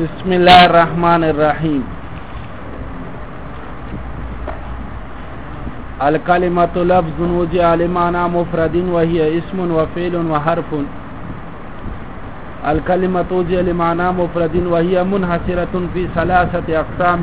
بسم الله الرحمن الرحیم الکلمۃ لفظ وجعل معنا مفرد وهي اسم وفعل وحرف الکلمۃ وجعل معنا مفرد وهي منحصرة في ثلاثه اقسام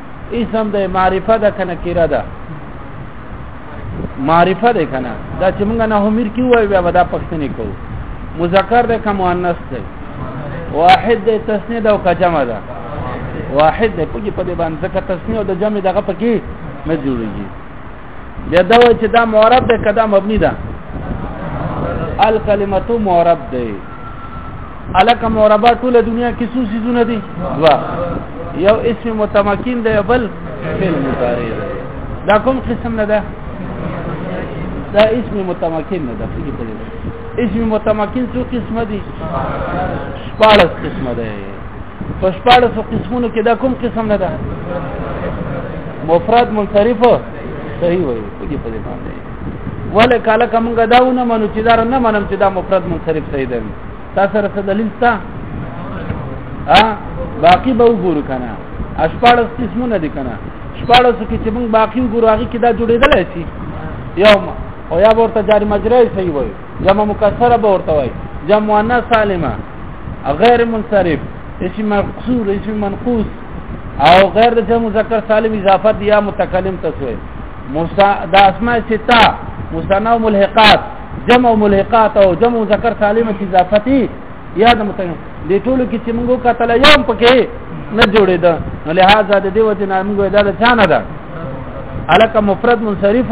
اسم د معرفه ده کنه کیره ده معرفه ده کنه دا چې موږ نه همیر کی وای بیا ودا پښتنه کو مذکر ده کوم مؤنث ده واحد ده تسنیه ده او کجمه ده واحد ده پوجي په دې باندې ځکه تسنیه او د جمع دغه پکې نه جوړیږي بیا دا وایي چې دا معرب ده کدا مبني ده الکلمتو معرب ده الک معربه ټول دنیا کې څو سيزونه دي وا یو اسم متمکن ده بل فعل مضارع ده دا کوم قسم نه ده دا اسم متمکن نه ده فکر اسم متمکن څو قسمه دي 14 قسمه ده په شپاړس قسمونو کې دا کوم قسم نه ده مفرد منصرف صحیح وایي په دې په دې باندې ولا کاله کومګه داونه منو چې دا نه منم چې دا مفرد منصرف صحیح ده تاسو سره څه دلیل تا ها باقی به وګورو کنه اشپاړس قسمونه دي کنه اشپاړس کې چې موږ باقی وګورو هغه کې دا جوړېدل شي یو او یا ورته جاری مجرای صحیح وایي جمع مکسره به ورته وایي جمع مؤنث سالمه غیر منصرف اسم مقصور اسم منقوص او غیر د مذکر سالم اضافت یا متکلم تسوی د اسماء ستا مثنا او ملحقات جمع او ملحقات او جمع مذکر سالم اضافتی یا د متکلم د ټولو کې چې موږ کتل یو پکې نه جوړې ده نو لہذا د دې وجه نه موږ دا ځانه ده الک مفرد منصرف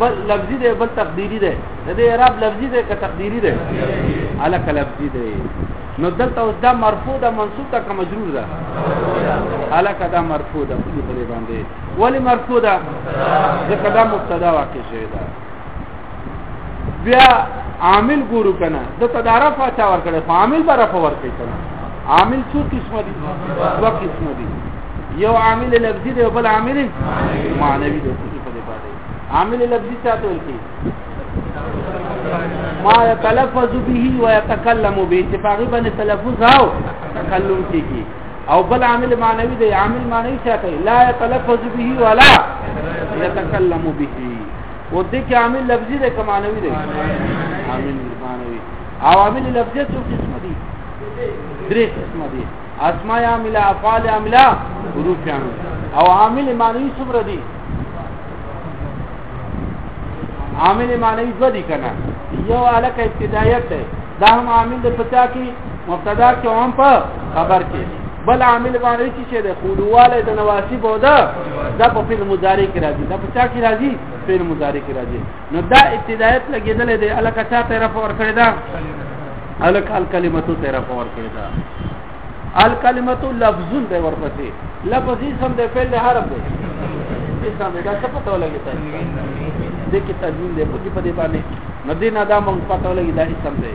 بل لفظي دی بل تقديري دی د دې اعراب لفظي دی که تقديري دی الک لفظي دی نو دلته اوس دا مرفوع ده منصوب ده که مجرور ده الک دا مرفوع ده په دې باندې ولی مرفوع ده ځکه دا مبتدا واقع شوی ده بیا عامل ګورو کنه د تدارف چا ور کړی خو عامل به رفع ور کوي کنه عامل څو قسم دي دوه قسم دي یو عامل لفظي دی او بل عامل معنوي دی څه په دې باندې عامل لفظي څه ته وایي ما يتلفظ به ويتكلم به اتفاق باندې تلفظ او تکلم کیږي او بل عامل معنوي دی عامل معنوي څه کوي لا يتلفظ به ولا يتكلم به او دې کې عامل لفظي ده که معنوي ده عامل معنوي عوامل لفظي څو قسم دي درې قسم دي اسماء عامله افعال عامله حروف عامله او عامل معنوي څومره دي عامل معنوي څه دي کنه یو الک ابتدایت ده دا هم عامل د پتا کې مبتدا کې هم په خبر کې بل عامل باندې چې شه ده خولواله د نواسب او ده د په فعل مضارع کې راځي د په چا کې راځي فعل مضارع کې راځي نو دا ابتدایت لګیدل دی الکه چا طرف ور کړی دا الک الکلمتو طرف ور کړی دا الکلمتو لفظون دی ورپسې لفظ اسم دی فعل دی حرف دی اسم دی دا څه پته ولګی تاسو دې کې تضمین دی په دې باندې مدینه دا مونږ پته ولګی دا اسم دی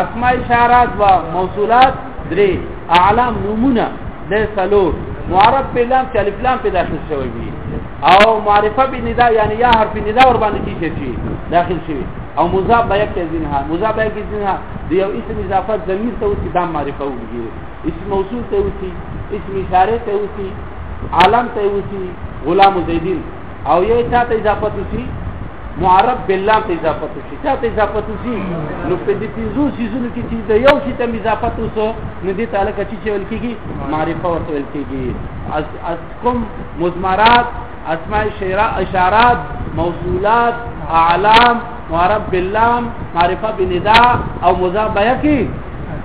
اسماء اشارات و موصولات درې اعلام نمونه د سلور معرب په لام چې الف لام په داخل شوی وي او معرفه به ندا یعنی یا حرف ندا ور باندې کیږي چې داخل شوی او مضاف به یک ځینها مضاف به یک ځینها د یو اسم اضافه ضمیر ته اوسې دام معرفه وږي اسم موصول ته اوسې اسم اشاره ته اوسې عالم ته اوسې غلام زیدین او یو چاته اضافه شي معرب بالله ته اضافه شي چاته اضافه شي نو په دې پنځو سيزونو کې چې د یو شي ته اضافه وسو نو دې تعالی کچې چې ول کېږي معرفه ورته ول کېږي از از کوم مزمرات اسماء شعرا اشارات موصولات اعلام معرب باللام معرفه بندا او مذابه کی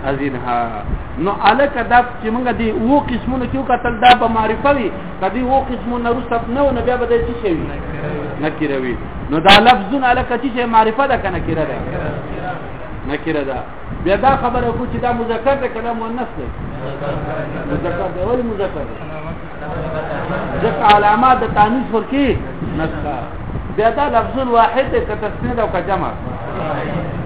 ازینها نو الک دا چې موږ دی وو قسمونو کې قتل دا به معرفه وي کدی وو قسمونه رسب نه نو بیا به د څه شي نکره وي نو دا لفظونه لکه چې معرفه ده کنه کړه ده نکره ده بیا دا خبره کو چې دا مذکر ده کله مؤنث ده مذکر ده ولی مذکر ده ځکه علامه د تانیث ورکی نسخه بیا دا لفظ واحد ده که تسنید او که جمع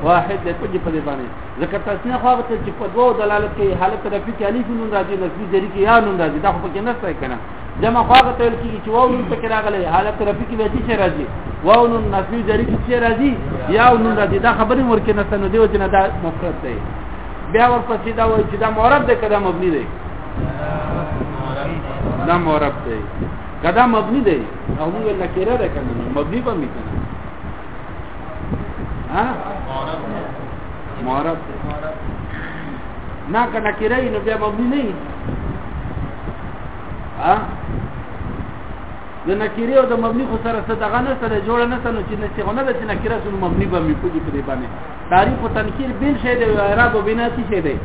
واحد ده په دې باندې ځکه تسنیه خو هغه چې په دوو دلالت کوي حالت د فکر الف نون راځي نسبی ذری کې یا نون راځي دا خو پکې نه ستای کنه جمع خو هغه تل کې چې واو نون پکې راغلی حالت د فکر به چې راځي واو نون نسبی ذری کې چې راځي یا نون راځي دا خبره ورکه نه سن دیو چې نه دا مفرد دی بیا ورپسې دا وایي چې دا مورب دی کدا مبني دی دا مورب دی کدا مبني دی او موږ لکه را ده کنه مبني به میکنه ها معرب نه کنه کړی نو بیا مبني نه ها د نکری او د مبني خو سره څه دغه نه سره جوړ نه سره چې نه څنګه نه چې نکره سره مبني به مې کوی په دې باندې تعریف او تنکیر بل شی دی او اعراب او بنا څه شی دی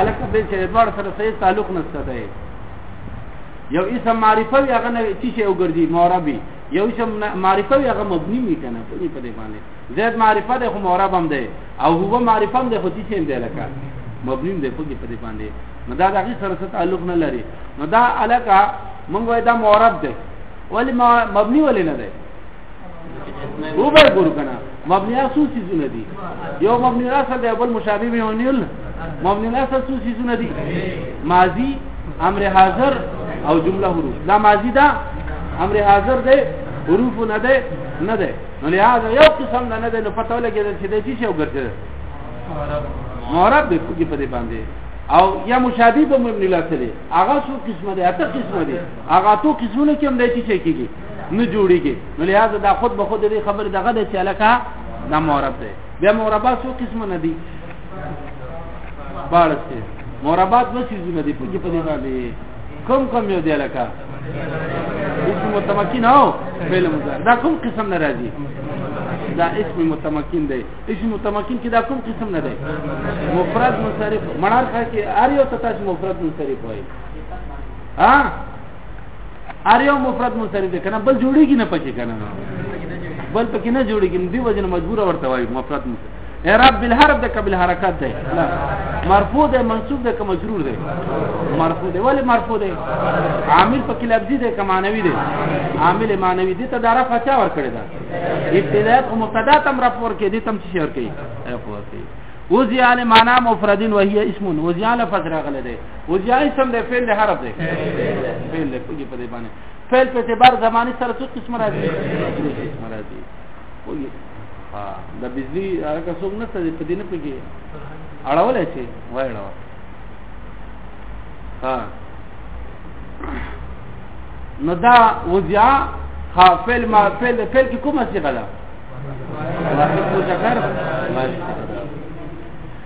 الکه بل شی دوړ سره صحیح تعلق نشته دی یو اسم معرفه هغه نه چې شی وګرځي معربي یو چې معرفه وي هغه مبني وي کنه په دې په دې باندې زید معرفه ده خو معرب هم ده او هو معرفه هم ده خو دې هم ده لکه مبني ده په دې په دې باندې نو دا د هغې سره څه تعلق نه لري نو دا علاقه مونږ وایو دا معرب ده ولې مبني ولې نه ده وبه ګور کنه مبني اساسي زونه دي یو مبني راځه دی بل مشابه به ونیول مبني الاصل څو سيزونه دي ماضي امر حاضر او جمله حروف دا ماضي دا امر حاضر دی حروف نه دی نه دی نو لهدا یو قسم نه نه دی نو پته ولګی چې د چی شو ګرځي معرب به کوجی په دې باندې او یا مشابه به مبني الاصل هغه څو قسمه دي اته قسمه دي هغه تو قسمونه کوم دی چې کیږي نه جوړیږي نو لهدا دا خود به خود دې خبر دغه د چلکا دا معرب دی بیا معربات څو قسمه نه دي بارسته مربات نو چیز نه دی پوجي په دې باندې کم کم یو دی لکه اسم متمکن او فعل مضارع دا کوم قسم نه راځي دا اسم متمکن دی اسم متمکن کې دا کوم قسم نه دی مفرد منصرف مړار خا کې ار یو تاسو مفرد منصرف وایي ها ار یو مفرد منصرف دی کنه بل جوړیږي نه پکې کنه بل پکې نه جوړیږي دی وجه مجبور ورته وایي مفرد منصرف اعراب بالحرف ده قبل حرکت ده لا مرفوع ده منصوب ده که مجرور ده مرفوع ده ولی مرفوع ده عامل پکې لفظي ده که معنوي ده عامل معنوي دي ته دا رفع چا ور کړی ده ابتداء او مبتدا تم رفع ور کړی دي تم څه ور کړی رفع ور کړی وزي على معنا مفرد وهي اسم وزي على فتره غلده وجاء اسم ده فعل ده حرف ده فعل ده کوجه په دې باندې فعل په اعتبار زماني سره څو قسم راځي څو قسم راځي کوجه ها د بجلی هغه څوک نه ستدي په دې نه پېږي اړول شي وای اړول ها نو دا وجاء خافل ما فعل فعل کې کومه صيغه ده واحد مذکر واحد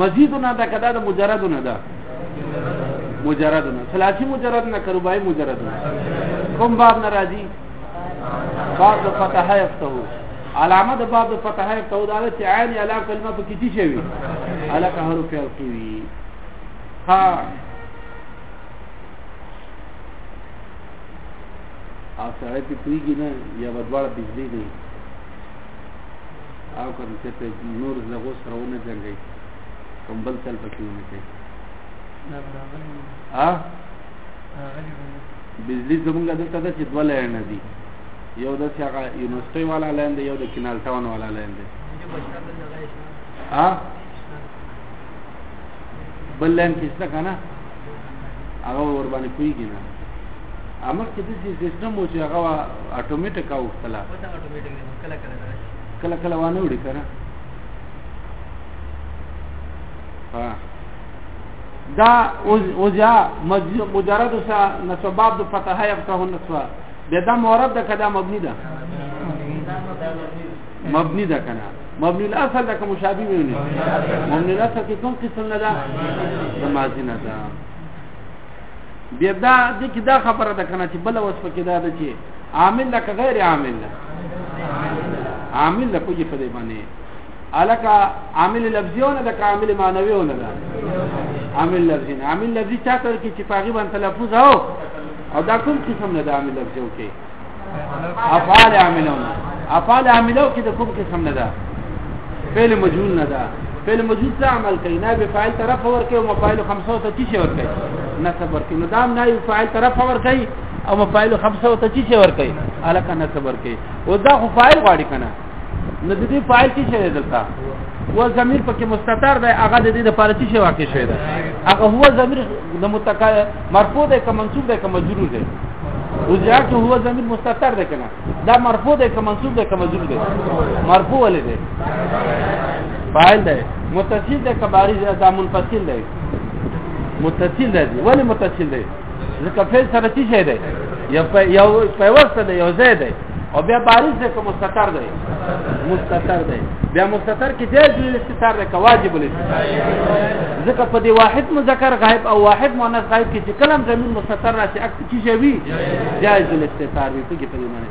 مزید نه ده کدا د مجرد نه ده مجرد نه ثلاثي مجرد نه کربای مجرد نه کوم باب ناراضي باب د فتحه یفتو علامه د باب د فتحه یفتو دا چې عین علا کلمه په کیتی شوی علا که حرف یلقوی ها او سره په پیګی نه یا بدواړه بجلی دی او کوم چې په نور زغو سره ونه جنگي کوم بل تل پکې ونه کوي ها بجلی زمونږ دلته ده چې دوه لایڼه دي یو د هغه یونیورسټۍ والا لاین دی یو د کینال ټاون والا لاین دی ها بل لاین کې څه کنه هغه ور باندې کویږي نه امر کې د سیستم او چې هغه اتوماتیک او کلا کلا کلا وانه وړي کنه ها دا اوزیا مجرد سا نسباب د فتحه یفتح النسوا بیا دا مورب د کدا مبنی ده مبني ده کنه مبني الاصل ده کوم مشابه وي نه مبني الاصل کې کوم قسم نه ده د ماضي نه ده بیا دا د کی دا خبره ده کنه چې بل وصف کې دا ده چې عامل لکه غیر عامل ده عامل له کوجه په دې باندې الکه عامل لفظیونه ده عامل معنویونه ده عامل لفظی عامل لفظی چاته کې چې پاغي باندې تلفظ او او دا کوم قسم نه ده عامل لفظیو کې افعال عاملو افعال عاملو کې د کوم قسم نه ده فعل مجهول نه ده فعل مجهول څه عمل کوي نه به فاعل طرف ور کوي او مفاعل 500 ته چی ور کوي نسب ور کوي نو دا نه یو فاعل طرف ور کوي او مفاعل 500 ته چی ور کوي الکه نسب ور کوي او دا خو فاعل غواړي کنه نو د دې فاعل څه شوی دلته و ضمیر پکې مستتر دی هغه د دې د پاره څه واقع شوی دی هغه هو ضمیر د متکا مرفوع دی که منصوب دی که مجرور دی وجاته هو ضمیر مستتر دی کنه دا مرفوع دی که منصوب دی که مجرور دی مرفوع ولې دی فاعل دی متصل دی که بارز دا منفصل دی متصل دی ولی متصل دی ځکه فعل سره څه شی دی یو یو پیوسته دی یو ځای دی او بیا بارز دی که مستتر دی مستتر دی بیا مستتر کې جائز الاستتار دی که واجب الاستتار ځکه په دې واحد مذکر غائب او واحد مؤنث غائب کې چې کلم زمين مستتر راشي اکثر چی شي وي جائز الاستتار وي په دې معنی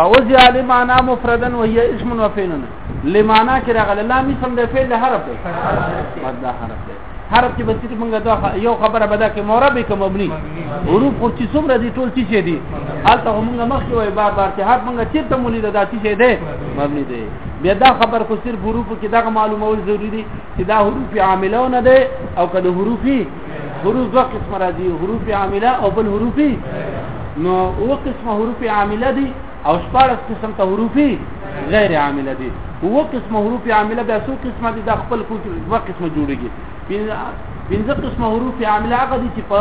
او ځیا لمانا مفردن وهي اسم وفعلن لمانا کې راغله لام اسم د فعل حرف دی مدا حرف دی حرف چې بسیت مونږ دا یو خبره بدا کې مورب کې مبني حروف خو چې څومره دي ټول چې دي حالته مونږ مخکې وای بار بار چې حرف مونږ چې ته مولید دا چې دی مبني دی بیا دا خبر خو صرف حروف کې دا معلومول ضروری دي چې دا حروف عاملونه دي او کله حروفي حروف دوه قسم راځي حروف عامله او بل حروف نو او قسم حروف عامله دي او شپارس قسم ته حروف غیر عامله دي او قسم حروف عامله بیا څو قسم دي د خپل کوټ دوه قسم جوړيږي پنځه قسم حروف عامله هغه دي چې په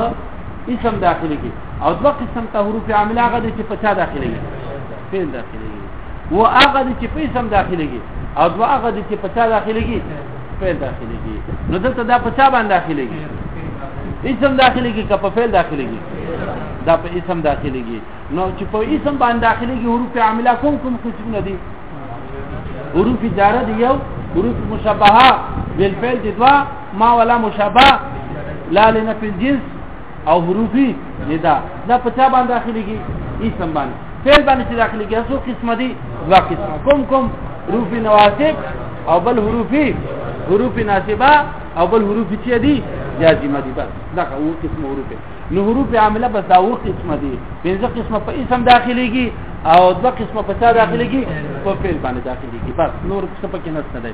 اسم داخلي کې او دوه قسم ته حروف عامله هغه دي چې په چا داخلي کې فعل داخلي کې او هغه دي چې په اسم داخلي کې او دوه هغه دي چې په چا داخلي کې فعل داخليږي نو دلته دا په چا باندې داخليږي اسم داخليږي که په فعل داخليږي دا په اسم داخليږي نو چې په اسم باندې داخليږي حروف عامله کوم کوم قسمونه دي حروف جاره دي یو حروف مشابهه بالفعل دي دوا ما ولا مشابهه لا لنا في الجنس او حروفی ندا دا په چا باندې داخليږي اسم باندې فعل باندې چې داخليږي هڅو قسمه دي دوا قسمه کوم کوم حروف نواسب او بل حروفی حروف ناسبه او بل حروف چې دي جازمه دي بس دا یو قسم حروف نو حروف عامله بس دا یو قسم دي پنځه قسمه په اسم داخليږي او دوه قسمه په څه داخليږي په فعل باندې داخليږي بس نور څه پکې نشته دی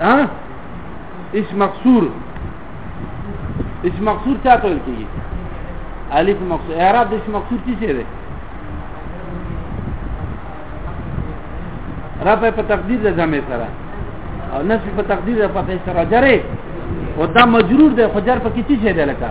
ها اس مقصور اس مقصور چا ته ویل کیږي الف مقصور اعراب د اس مقصور څه شی دی رفع په تقدیر د زمې سره او نصب په تقدیر د فتح سره جره او دا مجرور دی خو جر په کې څه شی دی لکه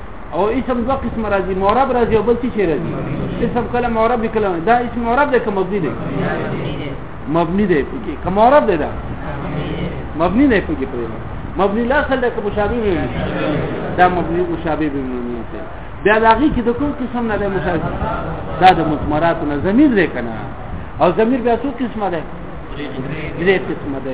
او اسم دوه قسم راځي معرب راځي او بل څه شي راځي اسم کله معرب کله دا اسم معرب دی کوم مبني دی مبني دی پکې کوم معرب دی دا مبني نه پکې پرې مبني لا خل کې مشابه وي دا مبني مشابه به مونږ ته بیا دا غي کې د کوم قسم نه د مشابه دا د مضمرات نه زمير دی کنه او زمير بیا څو قسمه ده درې قسمه ده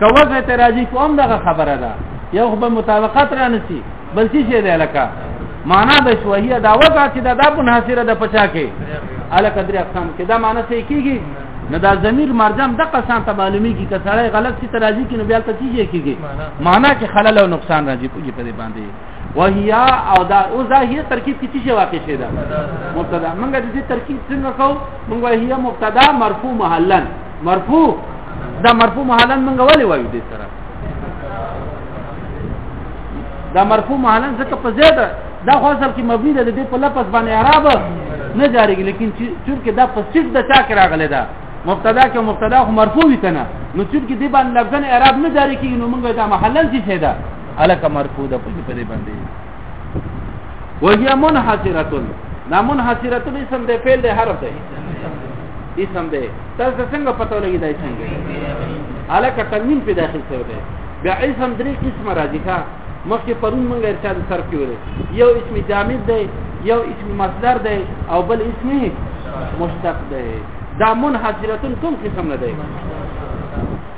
کوزه ته راځي کوم دغه خبره ده یو خو به مطابقت را نسی بل څه شی دی لکه معنا د شوهیه دا وضع چې دا د منحصره د پچا کې الک درې اقسام کې دا معنا څه کیږي نو دا ضمیر مرجم د قسم ته معلومی کی کسړی غلط سی ترازی کی نو بیا ته چیږي کیږي معنا کې خلل او نقصان راځي په دې باندې وهیا او دا او ظاهر ترکیب کې څه واقع شي دا مبتدا موږ د دې ترکیب څنګه کو موږ وهیا مبتدا مرفوع محلن مرفوع دا مرفوع محلن موږ ولې وایو دې سره دا مرفوع محلن ځکه په زیاده دا خو اصل کې مبني ده د په لفظ باندې اعراب نه جاریږي لیکن چونکه دا په صفت د چا کې راغلی ده مبتدا کې مبتدا خو مرفوع وي کنه نو چونکه دې باندې لفظن اعراب نه جاری کیږي نو موږ دا محلل څه ده الک مرفوده په دې پدې باندې وهي منحصره دا منحصره اسم د فعل د حرف دی اسم دی تاسو څنګه پته لګی دا څنګه الک تنوین په داخل شوی دی بیا اسم درې قسم راځي ښا مخکې پرون مونږ ارشاد سر کې ولې یو اسم جامد دی یو اسم مصدر دی او بل اسم مشتق دی دا منحصره کوم قسم نه دی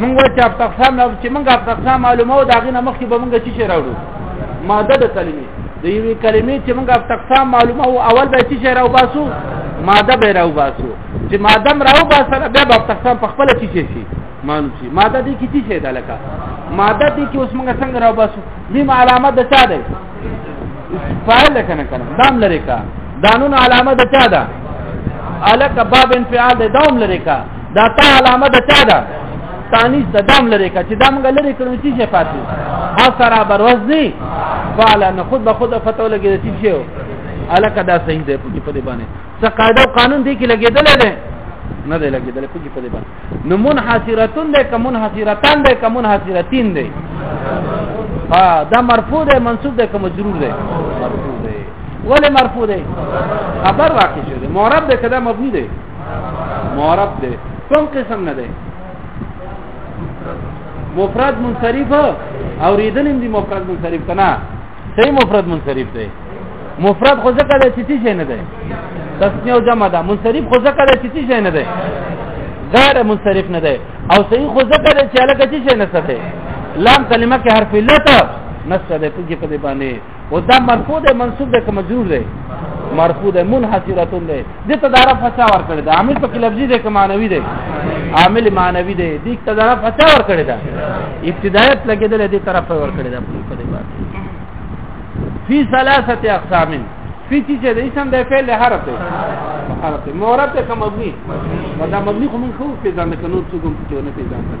مونږ چې په اقسام نه چې مونږ په اقسام معلومه او داغه نه مخکې به مونږ چی شي راوړو ماده د کلمې د یوې کلمې چې مونږ په اقسام معلومه او اول به چی شي راو باسو ماده به راو باسو چې ماده راو باسو بیا په اقسام په خپل چی شي شي معلوم شي ماده دې کې چی شي ده لکه ماده دې کې اوس مونږ څنګه راو باسو میم علامه د چا ده فاعل کنه کنه دام لري کا دانون علامه د چا ده الک باب انفعال د دوم لري کا دا تا علامه ده چا ده تانیس د دام لري کا چې دام غلري کړو چې شي پاتې ها سره بروز دي فعلا نه خود به خود فتو لګي چې شي الکه دا صحیح ده په دې په دې باندې څه قاعده او قانون دي کې لګیدل نه نه دی لګیدل په دې په دې باندې نو منحصرتون ده کوم منحصرتان ده کوم منحصرتین ده ها دا مرفوع ده منصوب ده کوم مجرور ده مرفوع ده ولی مرفوع ده خبر واقع شوه معرب ده کدا مبني ده معرب دی کوم قسم نه دی مفرد منصرف او ریدل دی مفرد منصرف کنا صحیح مفرد منصرف دی مفرد خو ځکه د چتی شي نه دی تسنیه او جمع ده منصرف خو ځکه د چتی شي نه دی غیر منصرف نه دی او صحیح خو ځکه د چې علاقه چی شي نه سته لام کلمه کې حرف علت نشته د پوجي په دی باندې او دا مرفوع ده منصوب ده که مجرور ده مرفوع ده منحصرتون ده دته دا رفع چا ور کړی ده عامل په لفظي ده که معنوي ده عامل معنوي ده دې ته دا رفع چا ور کړی ده ابتدایت لګیدل دې طرف ور کړی ده په دې باندې فی ثلاثه اقسام فی چې د اسم د فعل حرف دی حرف دی مورب ته کوم مبني دا مبني خو موږ خو په ځان کې نور څه کوم چې نه پیژاندل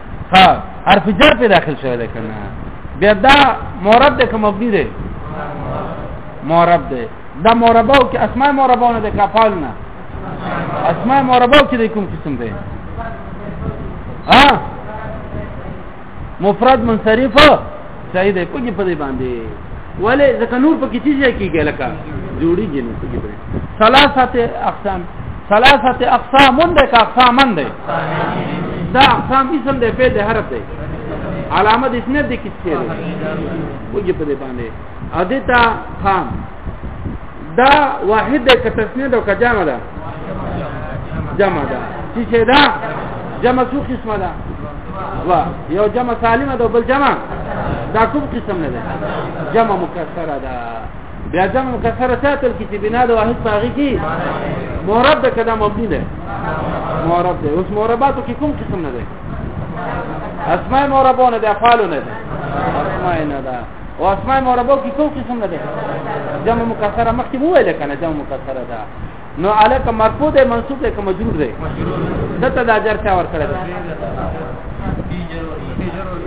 ها حرف جر په داخل شوی ده کنه بیا دا مورب ده کوم مبني ده مورب ده دا مورباو کې اسماء مورباونه ده کفال نه اسماء مورباو کې کوم قسم ده ها مفرد منصرف صحیح ده کوجه په دې باندې ولې ځکه نور په کې چیزه کیږي لکه جوړیږي نو کوجه په ثلاثه اقسام ثلاثه اقسام ده کا اقسام ده دا اقسام اسم ده په دې حرف ده علامه د اسنه د کیسه ده کوجه په دې باندې ادیتا خام دا واحد ده که تسنید او که جمع ده جمع ده چی چه ده جمع سو قسمه ده و یو جمع سالمه ده بل جمع دا کوم قسم نه ده جمع مکسره ده بیا جمع مکسره ساتل کی چې بنا د واحد پاغي کی مورب ده کده مبني ده مورب ده اوس مورباتو کې کوم قسم نه ده اسماء موربونه ده افعال نه ده اسماء نه ده او اسماء مربوط کې کوم قسم نه ده جمع مکسره مخکې مو ویل کنه جمع مکسره ده نو علاقه مرفوع ده منصوب ده که مجرور ده دته دا جر څا ور کړی ده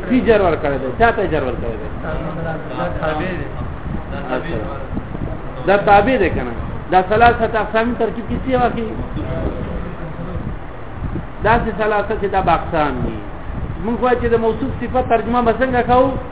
پی جر ور کړی ده چاته جر ور کړی ده دا تابع ده کنه دا ثلاثه اقسام ترکیب کې څه واقعي دا چې ثلاثه چې دا باقسام دي موږ وایو چې د موصوف صفه ترجمه به څنګه کوو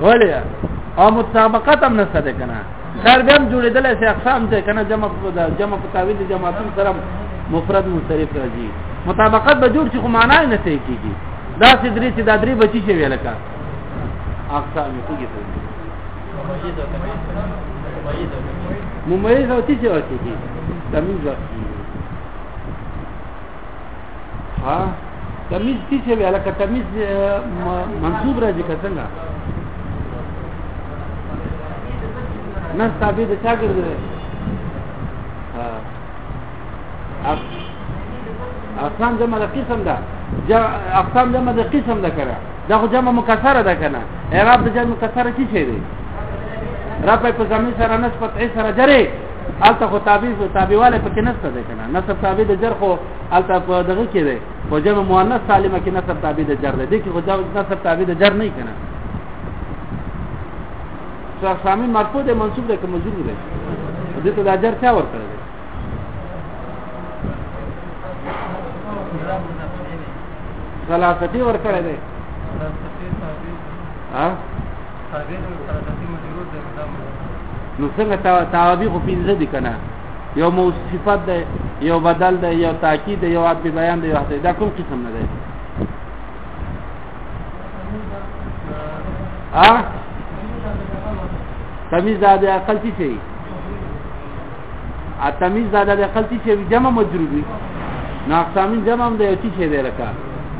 ولی او مطابقت هم نشته ده کنه خیر بیا هم جوړېدل شي اقسام ته کنه جمع جمع په تعویل جمع تم سره مفرد منصرف راځي مطابقت به جوړ شي خو معنا نه صحیح کیږي دا چې درې چې دا درې بچی شي ویل کا اقسام یې کیږي ممیز او تیسه ورکیږي تمیز ورکیږي ها تمیز تی چې ویاله که تمیز منصوب راځي که څنګه نه تابع د چا ګرځي ها اقسام جمع د قسم ده اقسام جمع د قسم ده کړه دا خو جمع مکسره ده کنه اعراب د جمع مکسره چی شي دی را په ځمې سره نسبت ای سره جره الته خو تابع او تابعواله پکې نشته ده کنه نسب تابع د جر خو الته په دغه کې ده خو جمع مؤنث سالمه کې نسب تابع د جر ده دي کې خو جمع نسب تابع د جر نه کنه څو سامي مرفوع ده منصوب ده کوم مجرور ده دې ته د اجر چا ورکړل ثلاثه ورکړل ده ها نو څنګه تعابی خو پنځه دي کنه یو موصفات ده یو بدل ده یو تاکید ده یو عطف بیان ده یو حتی دا کوم قسم نه ده ا تمیز ده اقل څه شي اتمیز دا د خلتی چې جمع مجرور وي نو اقسامین جمع هم د یو چې دی لکه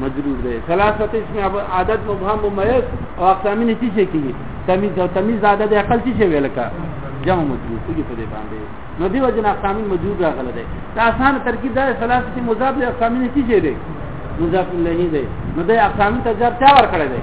مجرور دی ثلاثه اسم عدد مبهم ممیز او اقسامین چې شي کیږي تمیز او تمیز دا د عقل چې شي لکه جمع مجرور کیږي په دې باندې نو دی وجه اقسامین مجرور راغله ده دا آسان ترکیب دا ثلاثه مضاف له اقسامین چې شي دی مضاف الیه دی نو د اقسامین تجربه چا ور کړی دی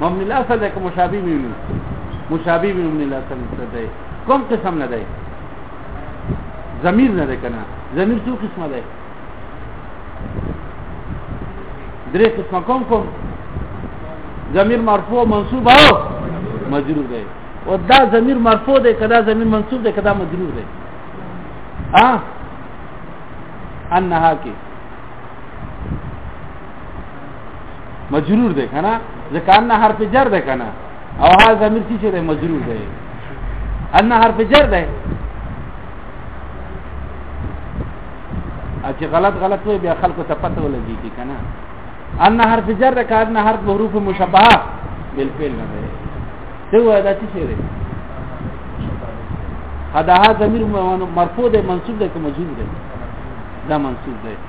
مبني الاصل ده که مشابه وي مشابه وي مبني الاصل ده کوم قسم نه ده ضمیر نه ده کنه ضمیر څو قسمه ده درې قسمه کوم کوم ضمیر مرفوع منصوب او مجرور ده او دا ضمیر مرفوع ده کدا ضمیر منصوب ده کدا مجرور ده ها انها کې مجرور ده کنه ځکه ان حرف جر ده کنه او ها ضمیر چې ده مجرور ده ان حرف جر ده چې غلط غلط وي بیا خلکو ته پته ولګي کی کنه ان حرف جر ده کارنه حرف حروف مشبهه بالفعل نه ده څه وایي دا څه شي هدا ها ضمیر مرفوع ده منصوب ده که مجرور ده دا منصوب ده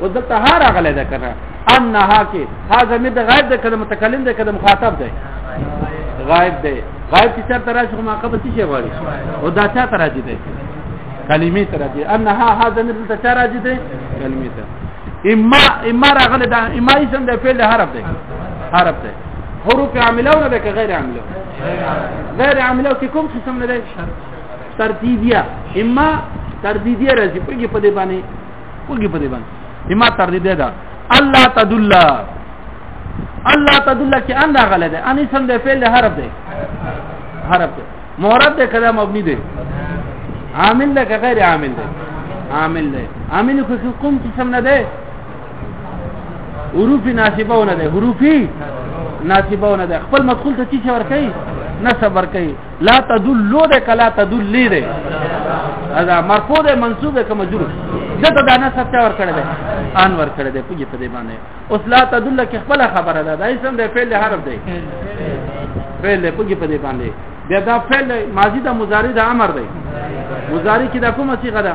او د طهار غلې ده کنه ان ها کې ها زمي د غائب ده کله متکلم ده کله مخاطب ده غائب ده غائب چې چرته راشي ما قبل څه شي غواړي او دا چا ته راځي ده کلمې ته راځي ان ها ها زمي د چا راځي ده کلمې ته اما اما راغله ده اما یې سم ده فعل حرف ده حرف ده حروف عامله ولا ده غیر عامله غیر عامله کې کوم قسم نه ده ترتیبیه اما ترتیبیه راځي په دې باندې وګي په دې باندې اما تر دې ده الله تدل الله تدل کې ان راغله ده ان اسم ده فعل حرف ده حرف ده مورد ده کلام مبني ده عامل ده غیر عامل ده عامل ده عامل خو کوم چې سم نه ده حروف ناسبه ونه ده حروف ناسبه ونه ده خپل مدخول ته چی ور کوي نسب ور کوي لا تدل ده کلا تدل لی ده دا مرفوع ده منصوب ده که مجرور دته دا نه سچا ور کړی ده ان ور کړی ده پوجي په دې باندې اوس لا تدل کې خپل خبره ده دا اسم ده فعل حرف ده فعل پوجي په دې باندې بیا دا فعل ماضی ده مضارع ده امر ده مضارع کې دا کومه صيغه ده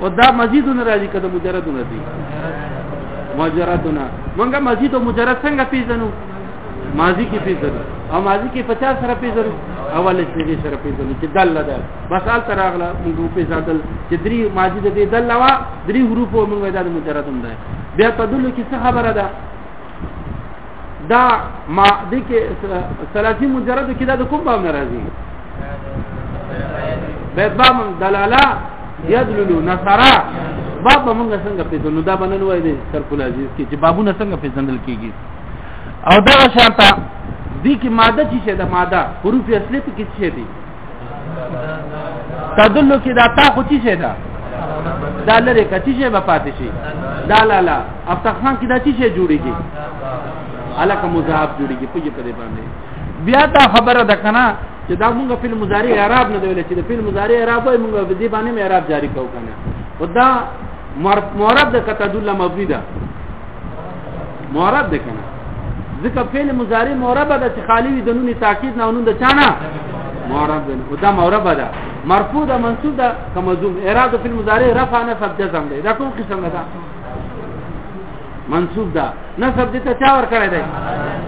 او دا مزیدون راځي کده مجردون دي مجردنا مونږه مزید او مجرد څنګه پیژنو ماضی کې پیژنو او ماضی کې 50 سره پیژنو اول صيغه سره پیژنو چې دل ده بس حال تر اغلا موږ په ځادل چې درې ماضی د دې دل وا درې حروف موږ د مجردون ده بیا تدل کې څه خبره ده دا ما د کې ثلاثي مجرد کې دا د کوم باب ناراضي بیت باب دلاله یدللو نصرا باب موږ څنګه پیژنو دا بنن وای دي سرف العزیز کې چې بابونه څنګه پیژندل کیږي او دا شانته دي کې ماده چې ده ماده حروف اصلي کې څه دي تدل کې دا تا خو چی شه دا دا لره کتی شه به پاتې شي دا لا لا افتخان کې دا چی شه جوړيږي الک مذاب جوړيږي په دې په دې باندې بیا تا خبره ده کنه چې دا مونږ په مضارع اعراب نه دی ویل چې د فعل مضارع اعراب وي مونږ په دې باندې اعراب جاری کوو کنه خدا معرب د کتدل مبني ده معرب ده کنه ځکه فعل مضارع معرب ده چې خالی وي د نون تاکید نه نون د چانه معرب ده او دا معرب ده مرفوع ده منصوب ده کمزوم اعراب فعل مضارع رفع نصب جزم ده دا کوم قسم ده منصوب ده نصب دې ته چا ور کړی دی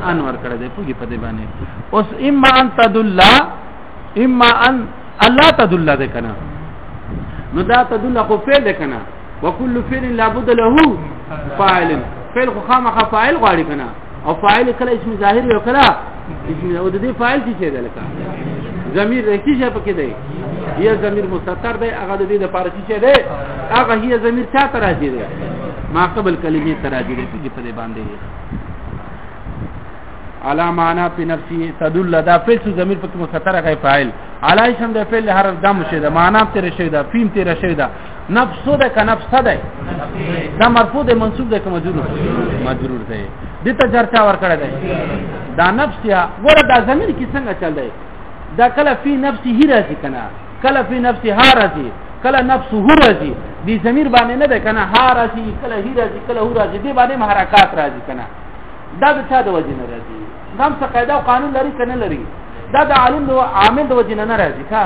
ان ور کړی دی پوګي په دې باندې اوس اما ان تدل اما ان الله تدل ده کنه نو دا تدل خو فعل ده کنه وکل فعل لابد له فاعل فعل خو خامخ فاعل غواړي کنه او فاعل کله اسم ظاهر یو کله اسم او د دې فاعل څه دی لکه ضمیر رکی شه پکې دی یا ضمیر مستتر دی هغه د دې د پاره څه دی هغه هي ضمیر چا تر راځي دی ما قبل کلمې تر راځي دی چې په دې باندې علا معنا په نفسي تدل دا فعل څه ضمیر پکې مستتر غي فاعل علا اسم د فعل حرف دم شه دا معنا تر شه دا فیم تر شه دا نفس ده که نفس ده دا مرفوع ده منصوب ده که مجرور مجرور ده دې ته چرچا ور کړی ده دا نفس یا ګوره دا زمين کې څنګه چل دی دا کله فی نفسه هی راځي کنه کله فی نفسه ها راځي کله نفسه هو راځي دې زمير باندې نه ده کنه ها راځي کله هی راځي کله هو راځي دې باندې حرکات راځي کنه دا د چا د وجه نه راځي دا څه قاعده او قانون لري کنه لري دا د عالم او عامل د وجه نه راځي ښا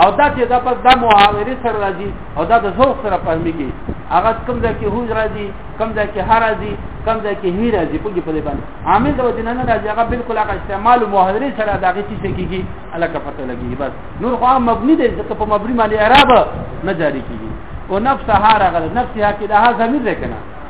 او دا چې دا پس دا محاورې سره راځي او دا د ذوق سره فهميږي هغه کم ځای کې هوج راځي کم ځای کې هر راځي کم ځای کې هی راځي په دې په باندې عامل د ودینه نه راځي هغه بالکل هغه استعمال محاورې سره دا غي چې کیږي الکه پته لګي بس نور خو مبني دی ځکه په مبني باندې اعراب نه جاری کیږي او نفس هار غل نفس ها کې دا زمير ده کنه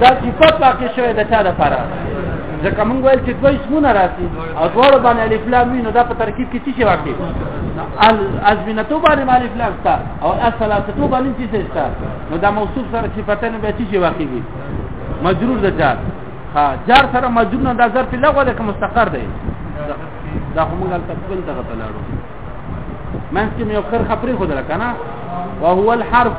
دا صفت واقع شوی د چا لپاره ځکه موږ ویل چې دوه اسمونه راځي او دواړو باندې الف لام وي نو دا په ترکیب کې څه شي واقع الازمنتو باندې الف لام تا او الثلاثتو باندې څه شي تا نو دا موصوف سره صفاتونه به څه شي واقع وي مجرور ده جار ها جار سره مجرور نه دا ظرف لغوه ده که مستقر ده دا هم غلط تقبل دغه تلاړو منځ کې یو خر خبرې خو درکنه وهو الحرف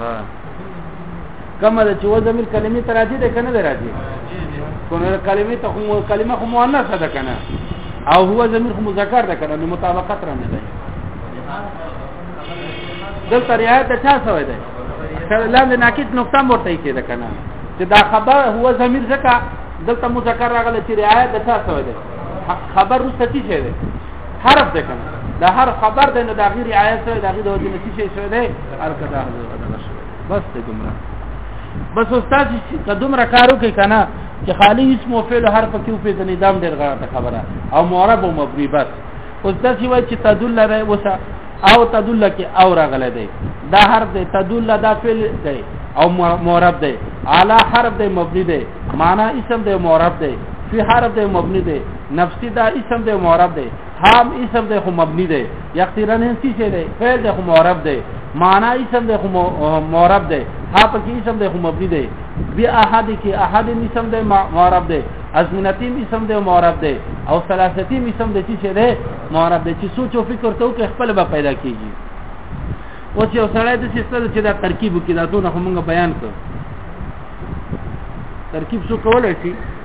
ها کما د چې و زمير کلمې ته راځي ده کنه ده راځي کنه کلمې ته خو کلمه خو مؤنث ده کنه او هو زمير خو مذکر ده کنه نو مطابقت رانه ده دلته رعایت ته چا سوی ده لاندې ناقص نقطه مرته کې ده کنه چې دا خبر هو زمير ځکه دلته مذکر راغله چې رعایت ته سوی ده خبر رستی شه ده حرف ده کنه دا هر خبر ده نو دا غیر آیت سره دا غیر د وجه نتی شي سره ده هر کدا بس ته دومره بس استاد چې دومره کارو کوي کنه چې خالی اسم او فعل حرف کې په دې نظام ډیر غلطه خبره او معرب او مبني بس استاد چې وایي چې تدل راي وسه او تدل کې او راغله ده دا حرف ده تدل دا فعل ده او معرب ده اعلی حرف ده مبني ده معنا اسم ده معرب ده فی حرف ده مبني ده نفسی دا اسم دی معرب دی حام اسم دی خو مبنی دی یقتیرن انسی شی دی فعل دی خو معرب دی معنا اسم دی خو معرب دی ها پکې اسم دی خو مبنی دی بی احد کې احد اسم دی معرب دی ازمنتیم اسم دی معرب دی او ثلاثتیم اسم دی چې دی معرب دی چې سوچ او فکر ته کې خپل به پیدا کیږي اوس یو سړی د سیستم چې دا ترکیب کې دا ټول هم بیان کړ ترکیب څو کولای شي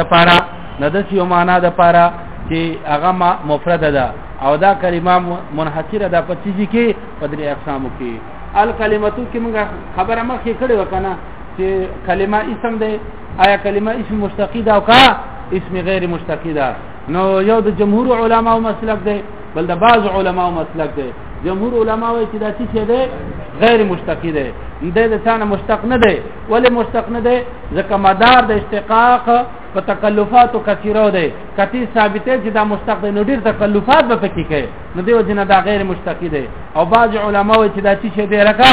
د پاره نه د یو معنا د پاره چې هغه مفرد ده او دا کلمه منحصره ده په چیزی کې په درې اقسامو کې الکلمتو کې موږ خبره مخکې کړې وکنه چې کلمه اسم ده آیا کلمه اسم مشتقی ده او کا اسم غیر مشتقی ده نو یو د جمهور علما او مسلک ده بل د بعض علما او مسلک ده جمهور علما وایي چې دا څه ده غیر مشتقی ده د ثانه مشتق نه ده ولې مشتق نه دی ځکه مدار د اشتقاق په تکلفاتو کثیرو دی کثیر ثابته چې دا مشتق دی نو ډیر تکلفات به پکې کوي نو دیو جن دا غیر مشتقی دی او بعض علما وایي چې دا چې شی دی رکا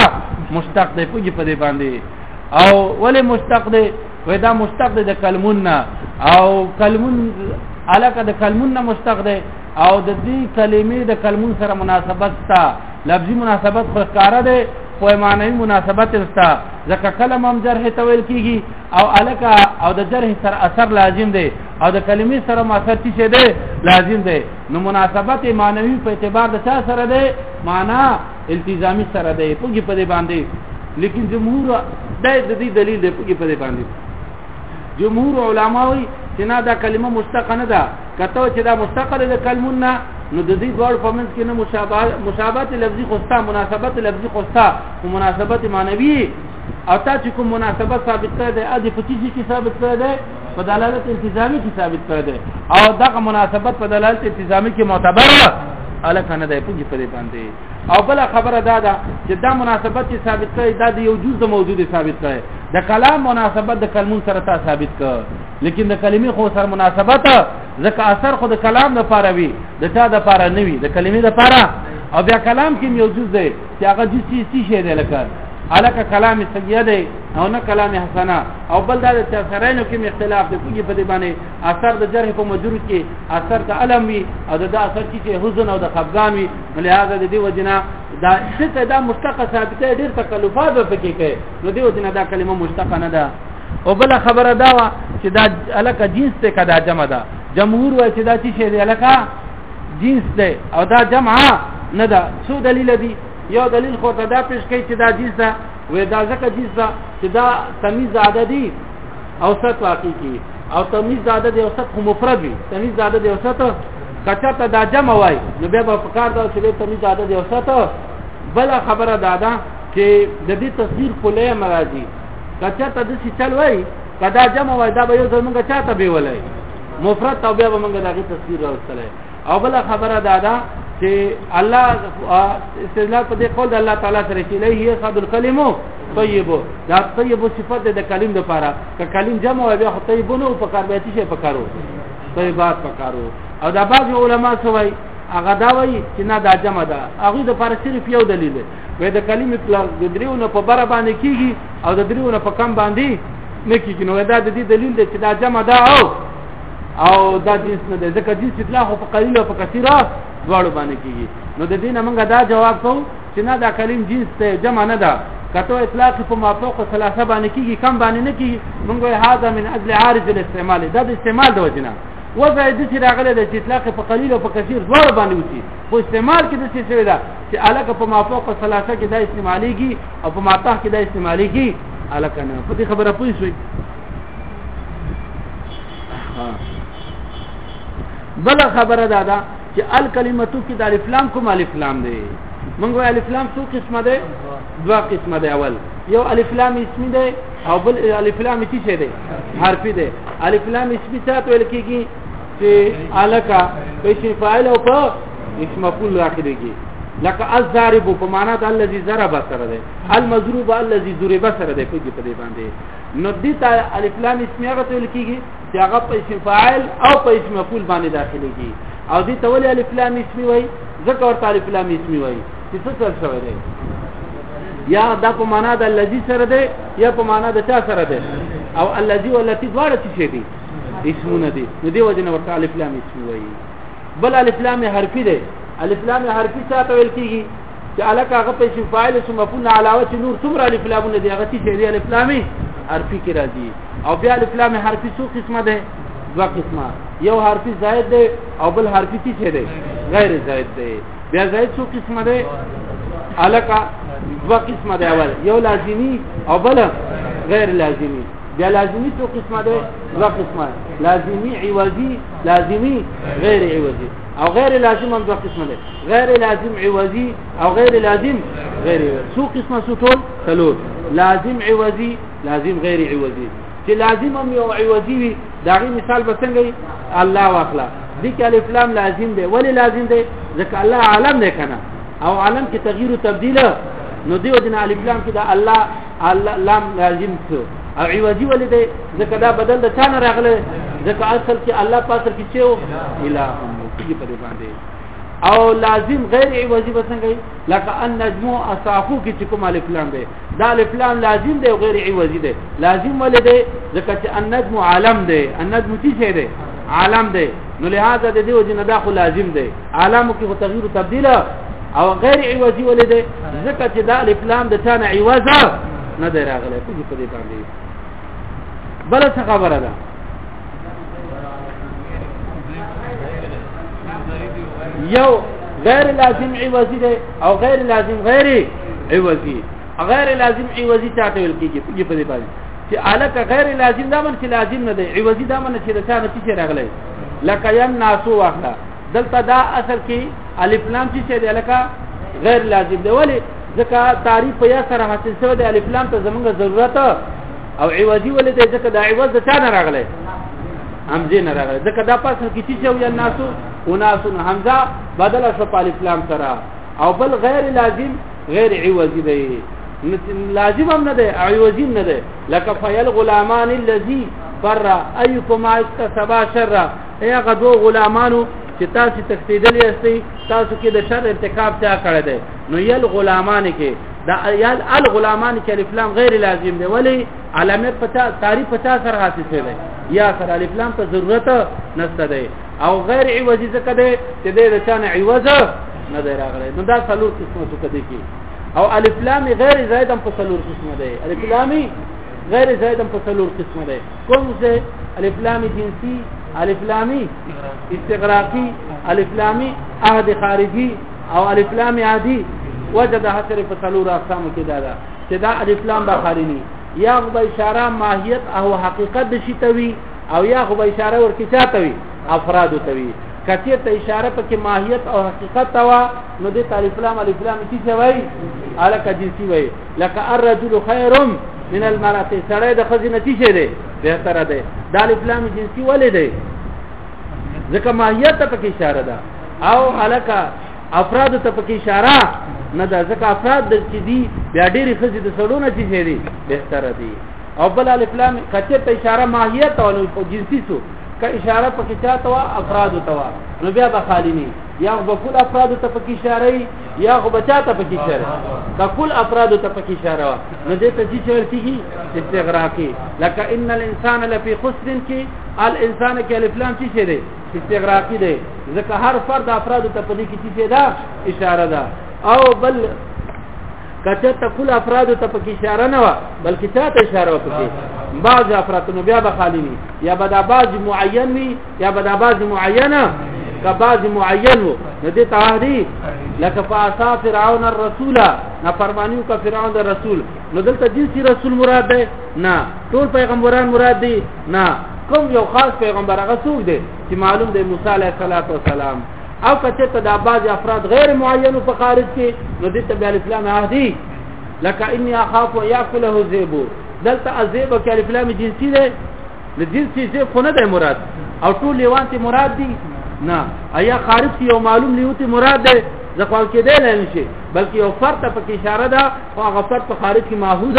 مشتق دی پوجي په دې باندې او ولې مشتق دی وای دا مشتق دی د کلمون نه او کلمون علاقه د کلمون نه مشتق دی او د دې کلمې د کلمون سره مناسبت تا لفظي مناسبت پر کار دی خو معنی مناسبت رستا ځکه کلم هم جرح ته ویل کیږي او الکا او د جرح سر اثر لازم دی او د کلمې سره مؤثر چې شه دی لازم دی نو مناسبت معنوي په اعتبار د چا سره دی معنا التزامي سره دی پوګي په دې باندې لیکن جمهور د دې دلیل دی پوګي په دې باندې جمهور علماوی چې نه دا کلمه مشتق نه ده کته چې دا مستقل د کلمون نه نو د دې دوړ په منځ کې نه مشابهت مشابهت لفظي خوستا مناسبت لفظي خوستا او مناسبت معنوي او تا چې کوم مناسبت ثابت کړی دی ادي په چیزي کې ثابت کړی دی په دلالت التزامي کې ثابت کړی دی او دغه مناسبت په دلالت التزامي کې معتبر ده الکه نه دی پوجي په دې باندې او بل خبره دا ده چې دا مناسبت چې ثابت کړي دا د یو جز د موجود ثابت کړي د کلام مناسبت د کلمون سره تا ثابت کړي لیکن د کلمې خو سره مناسبت ځکه اثر خو د کلام د پاره وي د چا د پاره نه وي د کلمې د پاره او بیا کلام کې یو جز دی چې هغه جز سی سی شی دی لکه الکه کلام سیئه دی او نه کلام حسنه او بل دا چې سرینو کې اختلاف دی کومې په دې باندې اثر د جرح په مجرور کې اثر د علم وي او د اثر کې چې حزن او د خفقان وي لہذا د دې وجنه دا څه دا مشتقه ثابته ډېر تکلفات ورته کې کوي نو دې وجنه دا کلمه مشتقه نه ده او بل خبره دا وا چې دا الکه جنس ته کدا جمع ده جمهور وایي چې دا چې شی دی الکه جنس ده او دا جمع نه ده څو دلیل دي یو دلیل خو ته دا پیش کوي چې دا جنس ده وې دا ځکه جنس ده چې دا تمیز عددي اوسط واقع کی او تمیز عدد اوسط خو مفرد وي تمیز عدد اوسط کچا ته دا جمع وای نو بیا په کار دا چې تمیز عدد اوسط بل خبره دا ده چې د دې تصویر کله مرادي کچا ته د سچل وای کدا جمع وای دا به یو ځل مونږه چاته به ولای مفرد او بیا به مونږه دغه تصویر راوستلای او بل خبره دا ده چې الله استدلال په دې قول د الله تعالی سره چې نه هي صد الکلمو طيب دا طيب صفت د کلم لپاره ک کلم جمع وای بیا طيبونه او پکار به شي پکارو طيبات پکارو او دا بعض علما سوای هغه دا وایي چې نه دا جمع ده هغه د لپاره صرف یو دلیل دی وې د کلمې پلار د دریو نه په بره باندې کیږي او د دریو نه په کم باندې نه کیږي نو دا د دې دلیل دی چې دا جمع ده او او دا جنس نه ده ځکه جنس اطلاع خو په قلیل او په کثیره دواړو باندې کیږي نو د دې نه موږ دا جواب کوو چې نه دا کلم جنس ته جمع نه ده کته اطلاق په مافوق ثلاثه باندې کیږي کم باندې نه کیږي موږ هاذا من اجل عارض الاستعمال دا د استعمال د وجنه وزه د چې راغله د اطلاق په قلیل او په کثیر دواړو باندې وتی خو استعمال کې د څه شوی دا چې الک په مافوق ثلاثه کې دا استعماليږي او په ماته کې دا استعماليږي الک نه په دې خبره پوي شوي بل خبره دا ده چې الکلمتو کې د الف لام کوم الف لام دی موږ وایو الف لام څو قسمه ده دوا قسمه ده اول یو الف لام اسمی ده او بل الف لام څه ده حرفي ده الف لام اسمی څه ته ویل کېږي چې الکا په اسم فاعل او په اسم مفعول راخليږي لکه الضارب په معنا د الذي ضرب سره ده المضروب الذي ضرب سره ده کوي په دې باندې نو دې ته الف لام اسم هغه ته لیکيږي چې هغه په اسم فاعل او په اسم مفعول باندې داخليږي او دې ته ولې الف لام اسم وای ځکه ورته الف لام اسم وای چې څه څه شوی دی یا دا په معنا د الذي سره ده یا په معنا د چا سره ده او الذي ولتی دواړه څه شي دي اسمونه دي نو دی وجه نه ورته الف لام اسم وایي بل الف لام حرفي دی الف لام حرفي څه ته ویل کیږي چې الک هغه په اسم فاعل اسم مفعول علاوه چې نور څومره الف لامونه دي هغه چې دی الف لام حرفي کې راځي او بیا الف لام حرفي څو قسمه ده دوا قسمه یو حرفي زائد دی او بل حرفي څه دی غیر زائد دی بیا زائد څو قسمه دی الک دوا قسمه دی اول یو لازمی او بل غیر لازمی بیا لازمی څو قسمه ده دو قسمه لازمی عوضی لازمی غیر عوضی او غیر لازم هم دو قسمه ده غیر لازم عوضی او غیر لازم غیر عوضی څو قسمه څو ټول ثلور لازم عوضی لازم غیر عوضی چې لازم هم یو عوضی وي دا غي مثال به څنګه وي الله واخلا ذکر الف لام لازم ده ولی لازم ده ځکه الله عالم ده کنه او عالم کې تغییر او تبديل نو دیو دین الف لام کې دا الله الله لام لازم څه او عوضي ولې دی ځکه دا بدل د چا نه راغلی ځکه اصل کې الله په اصل کې څه و اله کې په دې باندې او لازم غیر عوضي بسنګ لکه ان نجم اصافو کې چې کوم الف لام دی دا الف لام لازم دی او غیر عوضي دی لازم ولې دی ځکه چې ان نجم عالم دی ان نجم څه دی عالم دی نو لهدا د دې وجه نه دا خو لازم دی علامو کې تغییر او تبديل او غیر عوضي ولې ده ځکه چې دا الف لام د چانه عوضه نه دی راغلی په دې په دې باندې بل څه خبره ده یو غیر لازم عوضی ده او غیر لازم غیر عوضی غیر لازم عوضی چاته ویل کیږي په دې په دې باندې چې الک غیر لازم دا من چې لازم نه دی عوضی دا من چې د چا نه چې راغلی لکه یم ناسو واخله دلته دا اصل کې الف لام چې څه دی لکه غیر لازم دی ولی ځکه تعریف په یا سره حاصل شوی دی الف لام ته زمونږ ضرورت او عوضی ولې دی ځکه دا عوض د چا نه راغلی همزه نه راغلی ځکه دا پاس کې چې څه وي ناسو وناسو همزه بدل شو په الف لام سره او بل غیر لازم غیر عوضی دی لازم هم نه دی عوضی نه دی لکه فیل غلامان الذی فر ايكما اكتسب شر اے هغه دوه غلامانو چې تاسو تختیدل یاستئ تاسو کې د شر ارتکاب چا کړی دی نو یل غلامان کې دا یل ال غلامان کې الف لام غیر لازم دی ولی علامه 50 تاریخ 50 سره حاصل شوی دی یا سره الف لام ته ضرورت نشته دی او غیر عوضی څخه دی چې د چانه عوض نه دی راغلی نو دا څلور قسمه څه کوي کی او الف لام غیر زائد هم په څلور قسمه دی الف لام غیر زائد هم په څلور قسمه دی کوم ځای الف لام جنسی الف لام استغراقی الف لام عهد خارجي او الف لام عادي وجد حصر په څلور اقسام کې دا ده چې دا الف لام به خارجي یا غو به اشاره ماهیت او حقیقت د شي توي او یا غو به اشاره ورکې چاته وي افراد توي کچې ته اشاره پکې ماهیت او حقیقت وا نو د الف لام الف لام چې وایي الکه جنسی وایي لکه الرجل خير من المرأة سړی د خزې نتیجه دی بهتره دی دا اسلام جنسي ولې دی ځکه ماهیت ته پکې اشاره ده او علاقه افراد ته پکې اشاره نه ده ځکه افراد د چې دي بیا ډېری خزې د سړو نتیجه دی بهتره دی او بل الاسلام کچه ته اشاره ماهیت او جنسي سو که اشاره پکې چاته وا افراد ته وا نو بیا به خالی نه یا بفول افراد ته پکې اشاره یا خو بچا ته پکې شر کا کل افراد ته پکې شر وا نو دې ته چې شر کیږي استغراقي لکه ان الانسان لفي خسر کې الانسان کې الف لام څه شي دی استغراقي دی ځکه هر فرد افراد ته پدې کې څه ده اشاره ده او بل کته ته کل افراد ته پکې اشاره نه وا بلکې چاته اشاره وکړي بعض افراد نو بیا به خالی وي یا به دا بعض معین وي یا بدا باز معینه که باز معین وو نو دې تحریف لکه فاسا فرعون الرسول نه فرمانیو کا فرعون د رسول نو دلته جنسي رسول مراد ده نه ټول پیغمبران مراد دي نه کوم یو خاص پیغمبر هغه څوک دی چې معلوم دی موسی علیه السلام او کته ته د بعض افراد غیر معین په خارج کې نو د تبع الاسلام عهدي لکه اني اخاف ياكله الذئب دلته الذئب کې الاسلام جنسي ده د دین سیزه خو نه دی مراد او ټول لیوان ته مراد دي نه ایا خارج کې یو معلوم لیو ته مراد دی ځکه کې دی نه نشي بلکې یو فرد ته پکې اشاره ده او هغه فرد په خارج کې ماحوز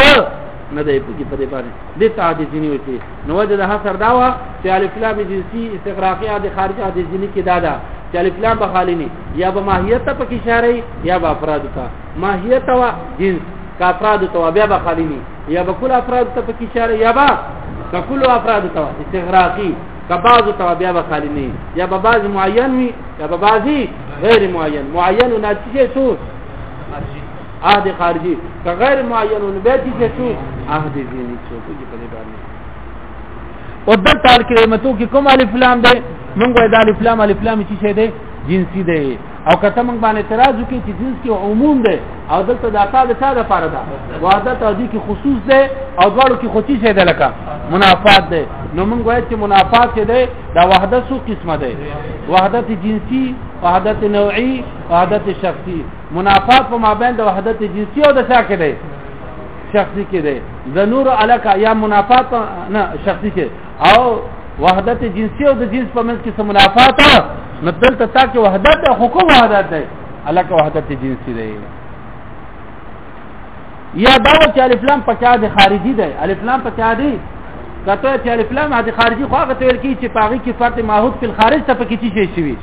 نه دی پکې په دې باندې د تعدی جنی وتی نو وجه ده سر داوا چې الف لام جنسی استغراقی د خارج د جنی کې دادا چې الف لام به خالی نه یا به ماهیت ته پکې اشاره یا به افراد ته ماهیت او جنس کا افراد ته بیا به خالی نه یا به کل افراد ته پکې اشاره یا به کل افراد ته استغراقی کباز ته بیا به خالی نه یا به باز معین وي یا به بازي غیر معین معین نتیجه څه عهد خارجي که غیر معین نو به چې څه عهد دې نه څه په دې باندې او د تال کې متو کې کوم الف لام ده مونږه د الف لام الف لام چې شه ده جنسي ده او کته موږ باندې اعتراض وکړي چې جنس کې عموم دی او دلته د اقا د چا د پاره ده واده ته دي کې خصوص دی او دواړو کې خو چی ده لکه منافات دی نو موږ وایو چې منافات چې دی دا وحدت سو قسمه دی وحدت جنسی وحدت نوعی وحدت شخصی منافات په مابین د وحدت جنسی او د چا کې دی شخصي کې دی د نور علاقه یا منافات نه شخصي کې او وحدت جنسی او د جنس په منځ کې منافات نو دلته تا کې وحدت او حکم وحدت دی الک وحدت جنسی دی یا دا چې الف لام په چا د خارجي دی الف لام په چا دی کته چې الف لام د خارجي خو هغه تل کې چې پاغي کې فرد ماحود په خارج ته پکې شي شي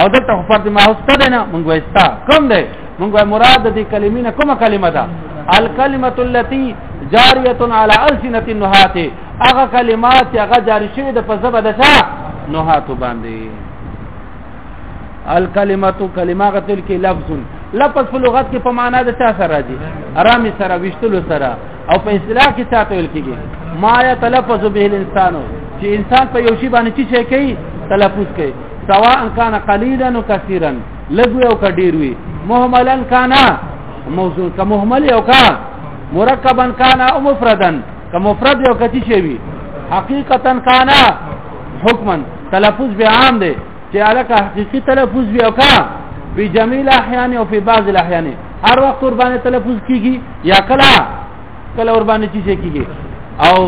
او دلته فرد ماحود ته نه مونږ وستا کم دی مونږ مراد د کلمې نه کومه کلمه ده الکلمه التي جاریه علی السنه النهاته هغه کلمات چې هغه جاری شوی د په زبر د شاه نو هاتو باندې الکلمات کلمه غتل کې لفظ لفظ په لغت کې په معنا د چا سره راځي ارامي سره وشتلو سره او په اصطلاح کې چا ته ویل کېږي ما يتلفظ به الانسان چې انسان په یو شی باندې چې شي کوي تلفظ کوي سواء کان قليلا او كثيرا لغو او کډیر وي مهملا کان موزون که مهمل او کا مرکبا کان او مفردا که مفرد یو کتی شی وي حقیقتا کان حکما تلفظ به عام دی چې الکه حقيقي تلفظ وي او کا په جميل احيان او په بعض الاحيان هر وخت ور باندې تلفظ کیږي یا کلا کلا ور باندې چی کیږي او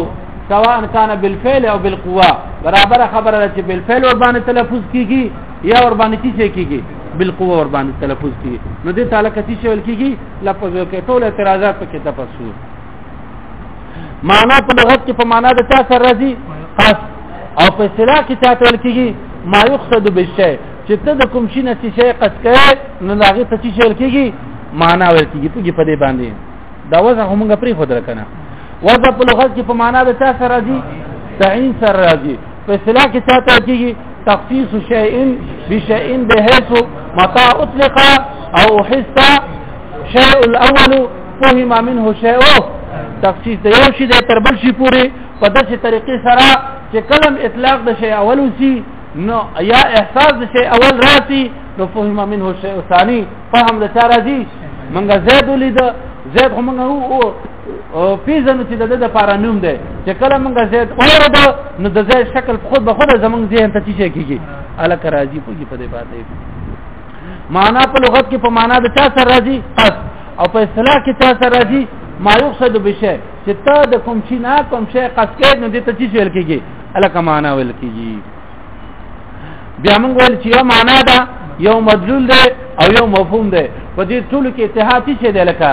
سواء کان بالفعل او بالقوا برابر خبره ده چې بالفعل ور باندې تلفظ کیږي یا ور باندې چی کیږي بالقوا ور باندې تلفظ کیږي نو دې تعالی کتی شول کیږي لفظ کې ټول اعتراضات پکې تفصیل معنا په لغت کې په معنا د چا سره راځي خاص او په اصطلاح کې چا ته کېږي ما یقصد بالشی چې ته د کوم شي نه چې شی قصد کوي نو هغه ته چې شی کېږي معنا ویل کېږي پوهې په دې باندې دا وځه موږ پرې خو درکنه وځه په لغت کې په معنا د چا سره راځي تعین سره راځي په اصطلاح کې چا ته کېږي تخصيص شيء بشيء بحيث متى اطلق او حس شيء الاول فهم منه شیء تخصیص د یو شی د تر بل شي پورې په داسې طریقې سره چې کلم اطلاق د شی اول وسی نو یا احساس د شی اول راتی نو فهم منه شیء ثانی فهم د چا راځي منګه زید ولید زید هم نه او پیژنو چې د د لپاره نوم دی چې کله موږ زید اورد نو د زید شکل خود به خود زمونږ ذهن ته چی کیږي الک راځي پوجي په دې باندې معنا په لغت کې په معنا د چا سره راځي قصد او په اصطلاح کې چا سره راځي ما یقصد بشی چې تا د کوم شي نه کوم شی قصد کې نو دې ته چی ویل کېږي الکه معنا ویل کېږي بیا موږ ویل چې یو معنا ده یو مدلول ده او یو مفهوم ده په دې ټول کې اتحاد څه دی لکه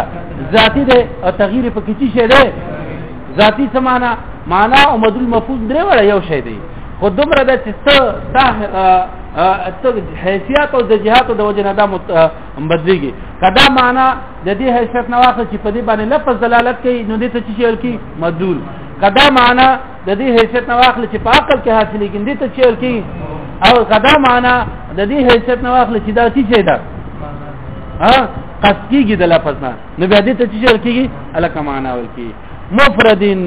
ذاتی ده او تغییر په کې څه دی ذاتی سمانا معنا او مدلول مفهوم درې وړ یو شی دی خو دومره ده چې ته ته حیثیت او د جهات د وجه نه دا بدلیږي کدا معنا د دې حیثیت نه واخل چې په دې باندې لفظ دلالت کوي نو دې ته چې شعر کې مدلول کدا معنا د دې حیثیت نه واخل چې په عقل کې حاصلې ګندې ته شعر کې او کدا معنا د دې حیثیت نه واخل چې دا تی شي دا ها قص کیږي د لفظ نه نو بیا دې ته چې شعر کېږي الکه معنا ورکی مفردن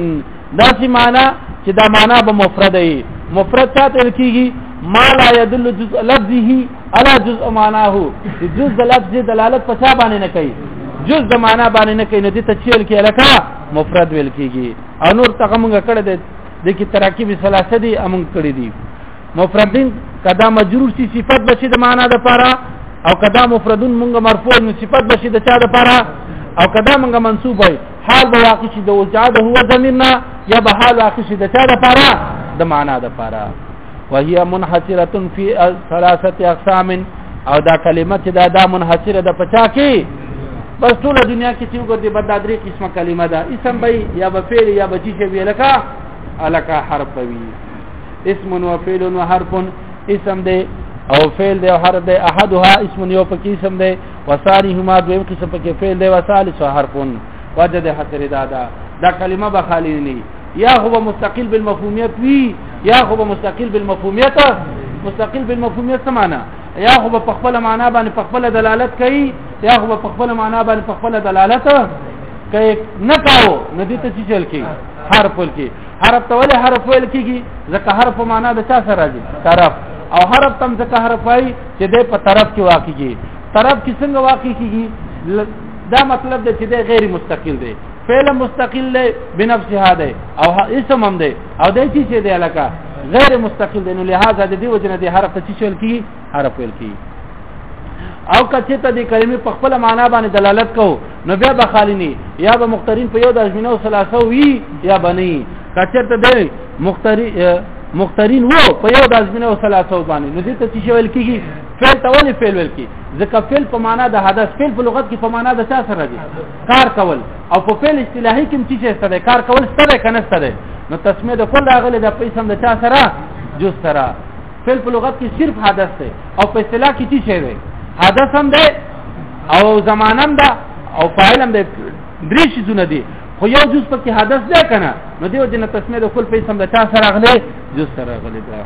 دا سی معنا چې دا معنا به مفرد وي مفرد څه تل کیږي ما لا يدل جزء لفظه على جزء معناه جزء لفظ دلالت په څه باندې نه کوي جز د معنا باندې نه کوي نو دې ته چیل کې لکه مفرد ویل کیږي او نور تغه مونږ کړه دې د کی تراکیب ثلاثه دي امون کړی دي مفردین کدا مجرور سی صفت بشي د معنا د پاره او کدا مفردون مونږ مرفوع نو صفت بشي د چا د پاره او کدا مونږ منصوب وي حال به واقع شي د وجاده هو زميننا یا به حال واقع شي د چا د پاره د معنا د پاره وهي منحصره في ثلاثه اقسام او دا کلمه چې دا دا منحصره د پچا کې بس ټول دنیا کې چې وګورئ بد درې قسمه کلمه ده اسم به یا به فعل یا به چې وی لکه الکا حرف وی اسم و فعل و حرف اسم ده او فعل ده او حرف ده احدها اسم یو پکې اسم ده وساری هما دویم قسم پکې فعل دی وسالی سو حرفون وجد حسر دادا دا کلمه به خالی نه یا هو مستقل بالمفهومیت وی یا هو مستقل بالمفهومیت مستقل بالمفهومیت څه معنا یا هو په خپل معنا باندې په خپل دلالت کوي یا هو په خپل معنا باندې په خپل دلالت کوي نه کاو نه دي ته چل کی حرف ول کی حرف ته ولې حرف ول کیږي ځکه حرف معنا د چا سره راځي طرف او حرف تم ځکه حرف وایي چې د په طرف کې واقع کیږي طرف کې څنګه واقع کیږي دا مطلب دی چې د غیر مستقل دی فعل مستقل دی بنفسها دی او اسم هم دی او د چی چې دی لکه غیر مستقل دی نو لہذا د دې وجنه دی حرف ته چل کی حرف ویل کی او کچه ته د کلمې په خپل معنا باندې دلالت کو نو بیا به خالنی یا به مخترین په یو د ازمینه او ثلاثه وی یا بنی کچه ته دی مختری مخترین وو په یو د ازمنه او ثلاثه باندې نو دې ته څه شول کیږي فعل ته ولې فعل ویل کی ځکه فعل په معنا د حدث فعل په لغت کې په معنا د څه سره دی کار کول او په فعل اصطلاحي کې څه څه سره کار کول سره کنه سره نو تسمیه د کل راغله د پیسم د چا سره جو سره فعل په لغت کې صرف حدث دی او په اصطلاح کې څه شی دی حدث هم دی او زمانم ده او فاعل هم ده درې شي زونه دي خو یو جز پکې حدث ده کنه نو دیو جن تسمیه د کل په اسم د چا سره غلې جز سره غلې ده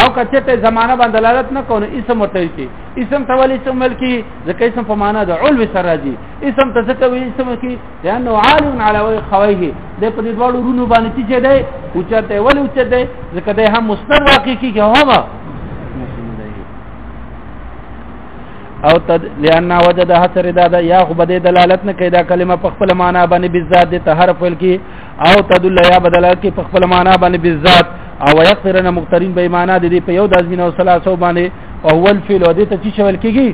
او کچه ته زمانہ باندې دلالت نه کوي اسم ورته کی اسم ته ولې اسم ملکی ځکه اسم په معنا د علو سره راځي اسم ته ځکه وی اسم کی لانه عال علی خویه د په دې ډول رونو باندې چې ده او چته ولې او چته ځکه ده هم مستر واقع کیږي هوا او تد لئن وجد حسر دادا یا خو بده دلالت نه کیدا کلمه په خپل معنا باندې بالذات د حرف ول کی او تدل یا بدلالت کی په خپل معنا باندې بالذات او یقرن مقترن به معنا د دې په یو دازمین او ثلاثه باندې او هو الفعل او دې ته چې شول کیږي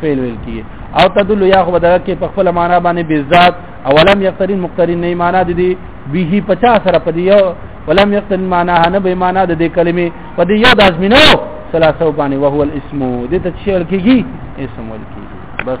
فعل ویل کیږي او تدل یا خو بدل کې په خپل معنا باندې بالذات او لم یقترن مقترن نه معنا د دې به 50 سره په یو ولم یقترن معنا نه به معنا د دې کلمې په دې یاد ازمینو ثلاثه باندې وهو الاسم دې ته چې ورکیږي اسم ورکیږي بس